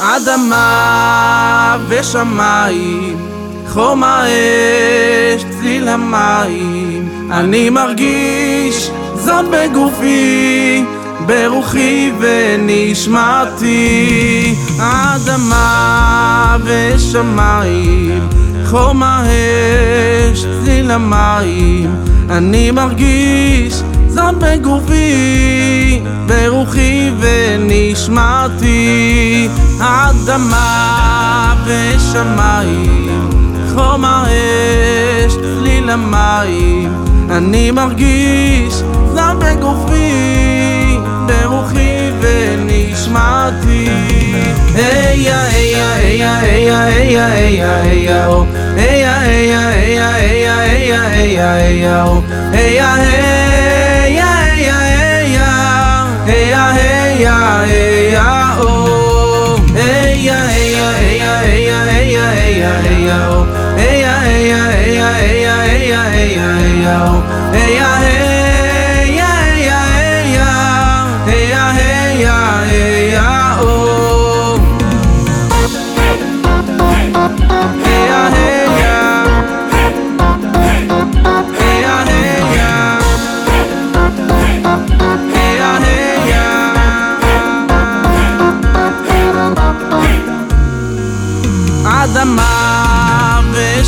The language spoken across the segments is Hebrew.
אדמה ושמיים, חום האש, צליל המים, אני מרגיש זאת בגופי, ברוחי ונשמתי. אדמה ושמיים, חום האש, צליל המים, אני מרגיש זאת בגופי, ברוחי ונשמתי. אדמה ושמיים, חום האש, צליל המים, אני מרגיש זאת בגופי, ברוחי ונשמתי. איה, איה, איה, איה, איה, איה, איה, או איה, איה, איה, איה, איה, איה, איה, או איה, איה, איה, איה, איה, איה,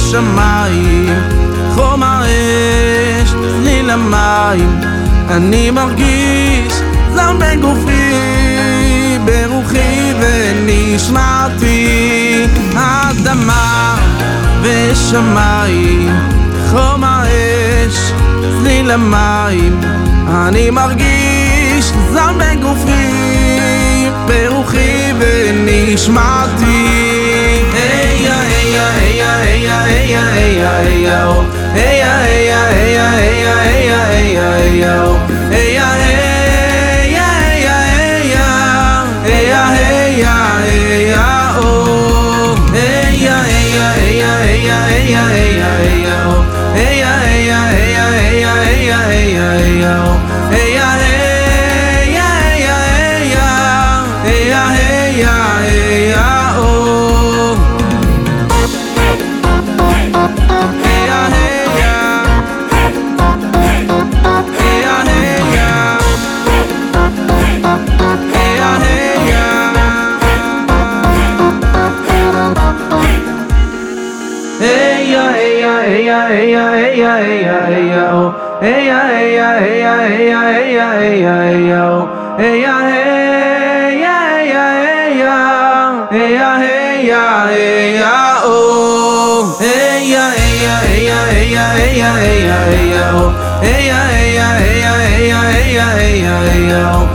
ושמיים, חום האש, צליל המים, אני מרגיש זר בגופי, ברוחי ונשמתי. אדמה ושמיים, חום האש, צליל המים, אני מרגיש זר בגופי, ברוחי ונשמתי. Eya, oh. Eya, eya, eya, eya, eya, eya, eya, oh. Eya, eya, eya, eya, eya, eya, eya, oh. Eya, eya, eya, eya, eya, eya, eya, oh. Eya, eya, eya, Hey ya, hey ya, hey ya, hey ya, hey ya, hey ya, hey yo. Hey ya, hey ya, hey eya hey eya hey oh hey eya hey eya Hey eya hey oh hey eya hey eya hey eya hey oh hey eya Hey eya hey eya hey oh hey eya hey eya hey eya hey oh